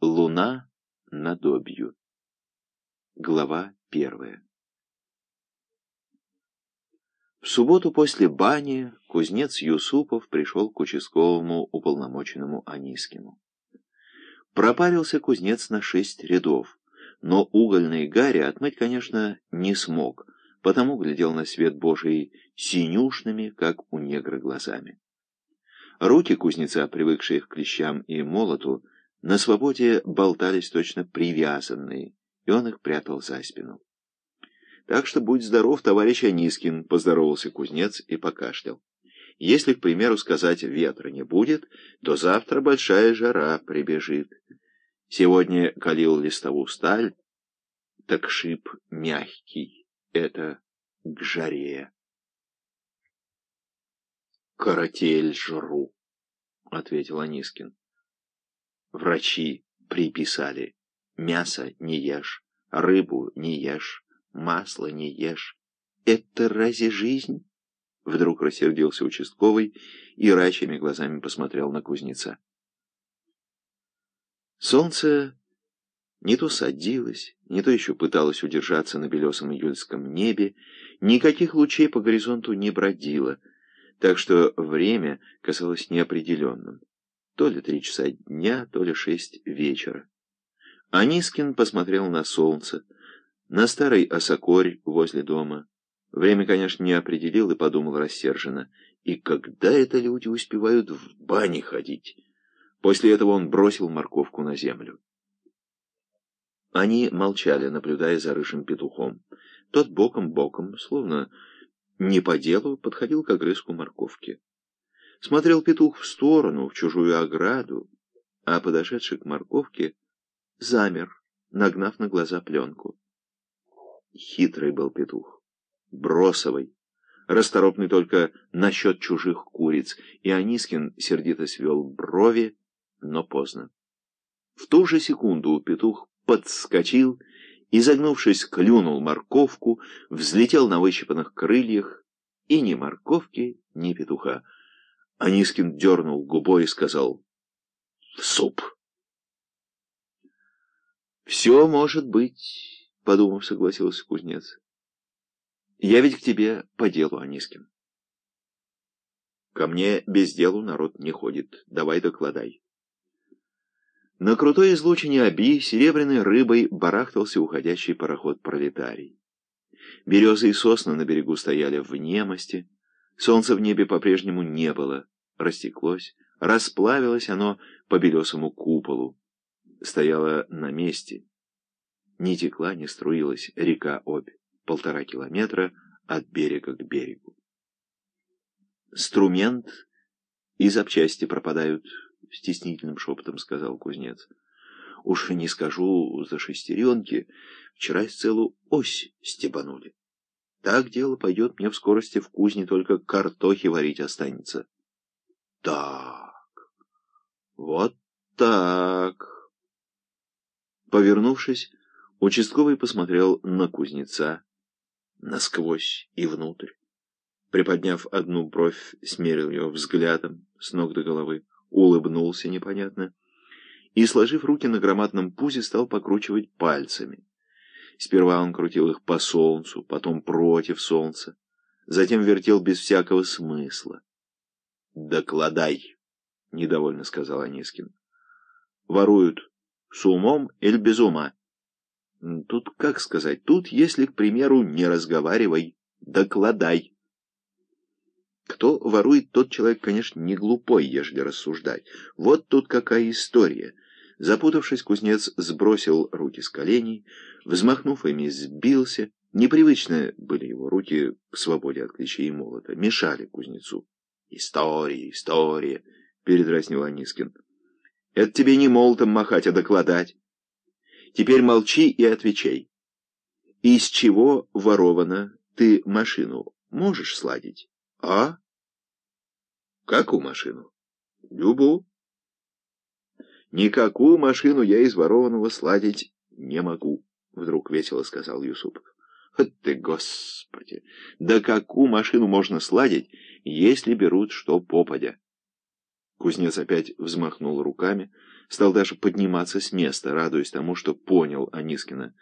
Луна над Обью. Глава первая. В субботу после бани кузнец Юсупов пришел к участковому уполномоченному Анискину. Пропарился кузнец на шесть рядов, но угольные гари отмыть, конечно, не смог, потому глядел на свет Божий синюшными, как у негра, глазами. Руки кузнеца, привыкшие к клещам и молоту, на свободе болтались точно привязанные, и он их прятал за спину. «Так что будь здоров, товарищ Анискин», — поздоровался кузнец и покашлял. «Если, к примеру, сказать ветра не будет, то завтра большая жара прибежит. Сегодня калил листовую сталь, так шип мягкий, это к жаре». «Каратель жру», — ответил Анискин. Врачи приписали. Мясо не ешь, рыбу не ешь, масло не ешь. Это разве жизнь? Вдруг рассердился участковый и рачьими глазами посмотрел на кузнеца. Солнце не то садилось, не то еще пыталось удержаться на белесом июльском небе, никаких лучей по горизонту не бродило, так что время казалось неопределенным то ли три часа дня, то ли шесть вечера. Анискин посмотрел на солнце, на старый осокорь возле дома. Время, конечно, не определил и подумал рассерженно. И когда это люди успевают в бане ходить? После этого он бросил морковку на землю. Они молчали, наблюдая за рыжим петухом. Тот боком-боком, словно не по делу, подходил к огрызку морковки. Смотрел петух в сторону, в чужую ограду, а подошедший к морковке замер, нагнав на глаза пленку. Хитрый был петух, бросовый, расторопный только насчет чужих куриц, и Анискин сердито свел брови, но поздно. В ту же секунду петух подскочил и, загнувшись, клюнул морковку, взлетел на выщипанных крыльях, и ни морковки, ни петуха — Анискин дернул губой и сказал «Суп». «Все может быть», — подумав, согласился кузнец. «Я ведь к тебе по делу, Анискин». «Ко мне без делу народ не ходит. Давай докладай». На крутой излучине Оби серебряной рыбой барахтался уходящий пароход «Пролетарий». Березы и сосны на берегу стояли в немости, Солнца в небе по-прежнему не было, растеклось, расплавилось оно по белесому куполу, стояло на месте. Не текла, не струилась река Обь, полтора километра от берега к берегу. «Струмент и запчасти пропадают», — стеснительным шепотом сказал кузнец. «Уж не скажу за шестеренки, вчера целую ось стебанули». Так дело пойдет, мне в скорости в кузне только картохи варить останется. Так, вот так. Повернувшись, участковый посмотрел на кузнеца насквозь и внутрь. Приподняв одну бровь, смерил ее взглядом с ног до головы, улыбнулся непонятно и, сложив руки на громадном пузе, стал покручивать пальцами. Сперва он крутил их по солнцу, потом против солнца, затем вертел без всякого смысла. «Докладай», — недовольно сказал Анискин. «Воруют с умом или без ума?» «Тут, как сказать, тут, если, к примеру, не разговаривай, докладай». Кто ворует, тот человек, конечно, не глупой, ежели рассуждать. Вот тут какая история — Запутавшись, кузнец сбросил руки с коленей, взмахнув ими, сбился. Непривычны были его руки к свободе от клещей и молота, мешали кузнецу. «История, история!» — передразнил Анискин. «Это тебе не молотом махать, а докладать. Теперь молчи и отвечай. Из чего воровано ты машину можешь сладить, а?» «Какую машину?» «Любу». Никакую машину я из ворованного сладить не могу, — вдруг весело сказал Юсупов. Ты, господи! Да какую машину можно сладить, если берут что попадя? Кузнец опять взмахнул руками, стал даже подниматься с места, радуясь тому, что понял Анискина.